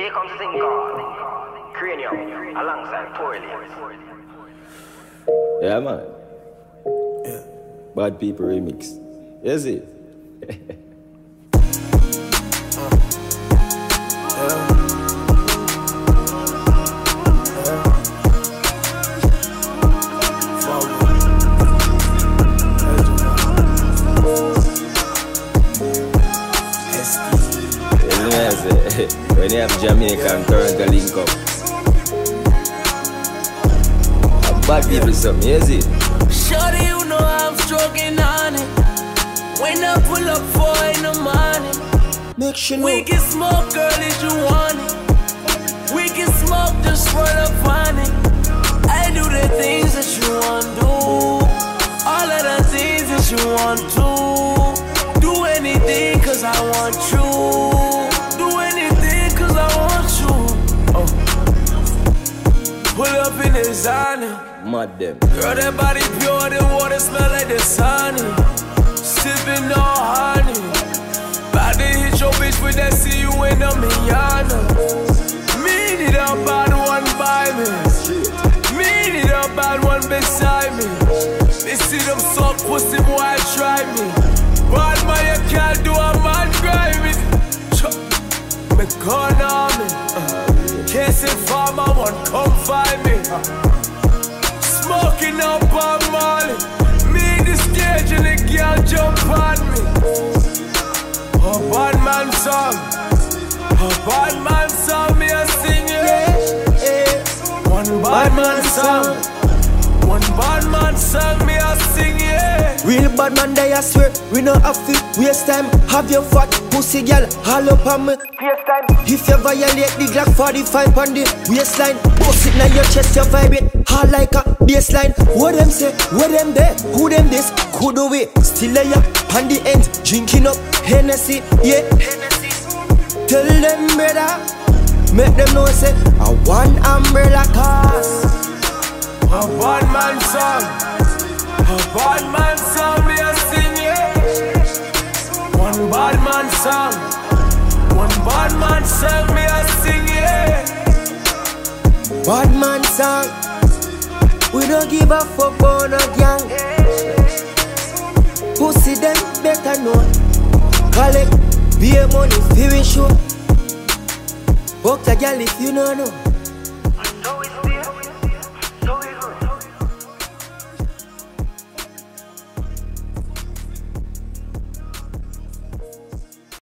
Here comes the thing called Cranium alongside Tory Yeah, man. Yeah. Bad People Remix. Is it? when you have Jamaica and Toronto link up. Bad people some, is it? Shorty, you know I'm stroking on it. When I pull up four in the morning, make sure we can smoke, girl, if you want it. We can smoke just for the fun it. I do the things that you want to do. All of the things that you want to. Do anything cause I want you. Designer. Mad them. Girl, that body pure, the water smell like the sun. Sipping on honey. About to hit your bitch with that see you in the Miana. Me need a bad one by me. Me need a bad one beside me. They see them suck pussy, boy, try me. Bad man, you can't do a man grimy. Me gun on me. Uh. Kissing farmer one come find me. Smoking up on Molly. Me the stage and the girl jump on me. A bad man song. A bad man song me a sing it. One bad man song. One bad man song me a sing it. Real bad man, they I swear. We no have to waste time. Have your fat pussy girl all up on me. If you violate the Glock 45 on the waistline, bust it in your chest, you vibrate hard like a baseline. What them say? What them there? Who them this? Could do it? Still a up on the end, drinking up Hennessy, yeah. Tell them brother, make them know say I want umbrella cause a bad man song, a bad man song me a sing yeah. One bad man song. One bad man song me a sing yeah. Bad man song. We don't give a fuck about no gang. Pussy them better know. Collect beer money, we show. Fuck a girl if you know know.